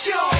Show.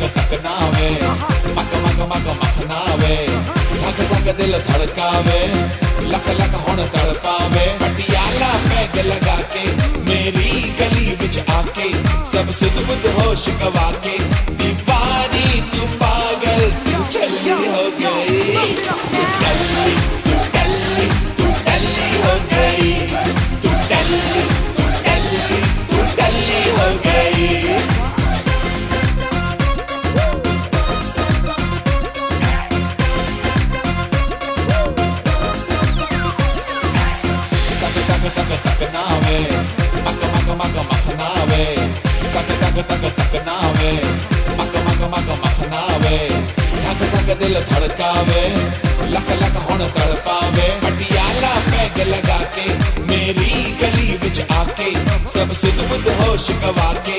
टक टकनावे मक मक मक मखनावे धक धक, दिल धड़कावे। लक लक हुन तड़पावे। पटियाला बैग लगा के मेरी गली बिच आके, सब सुध बुध होश गवा के का दिल धड़कावे, लख लख हुन तड़पावे। पटियाला बैग लगा के मेरी गली विच आके, सब सिद्ध बुद्ध होश गवा के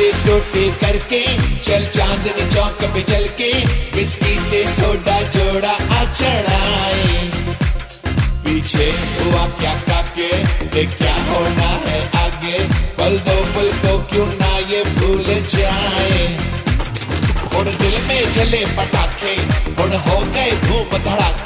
से टोटे करके, चल चांदनी चौक पे चल के बिस्की ते सोडा जोड़ा आ चढ़ाए। पीछे हुआ क्या काके, देख क्या होना है आगे, पल दो पल को क्यों ना ये भूल जाए। और दिल में जले पटाखे और हो गए धूम धड़ाके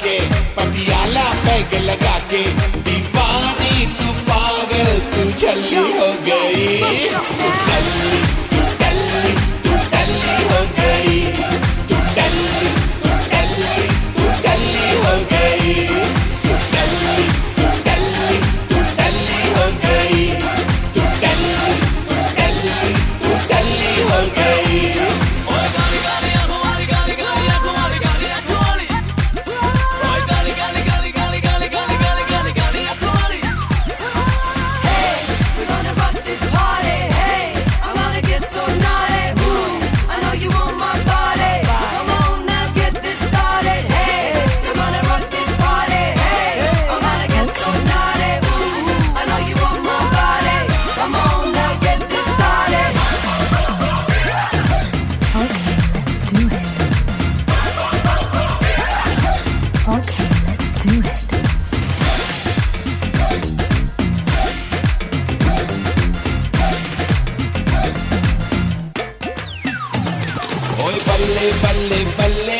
ओय बल्ले बल्ले बल्ले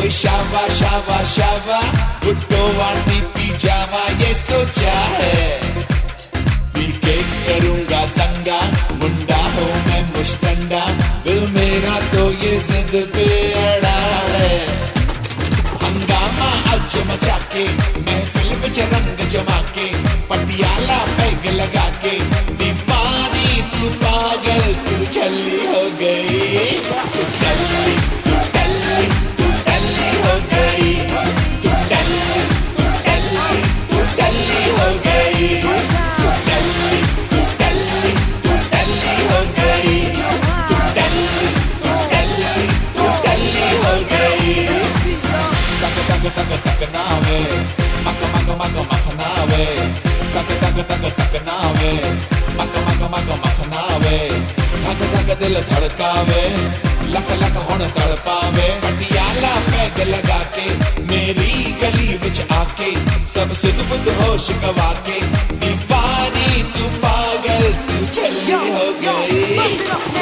ओय शावा शावा शावा उठो वाटी पी जावा ये सोचा है। पी के करूँगा तंगा मुंडा हो मैं मुश्तंडा, दिल मेरा तो ये जिद पे अड़ा है। हंगामा आज मचा के मैं फ़िल्म च रंग जमा के पटियाला पैग लगा के दीपानी तू पागल, तू चली ढक ढक दिल धड़कावे लख लख हुन तड़पावे। पटियाला पैग लगा के मेरी गली विच आके सब सुध बुद्ध होश गवा के दीवानी तू पागल तू चली हो गई।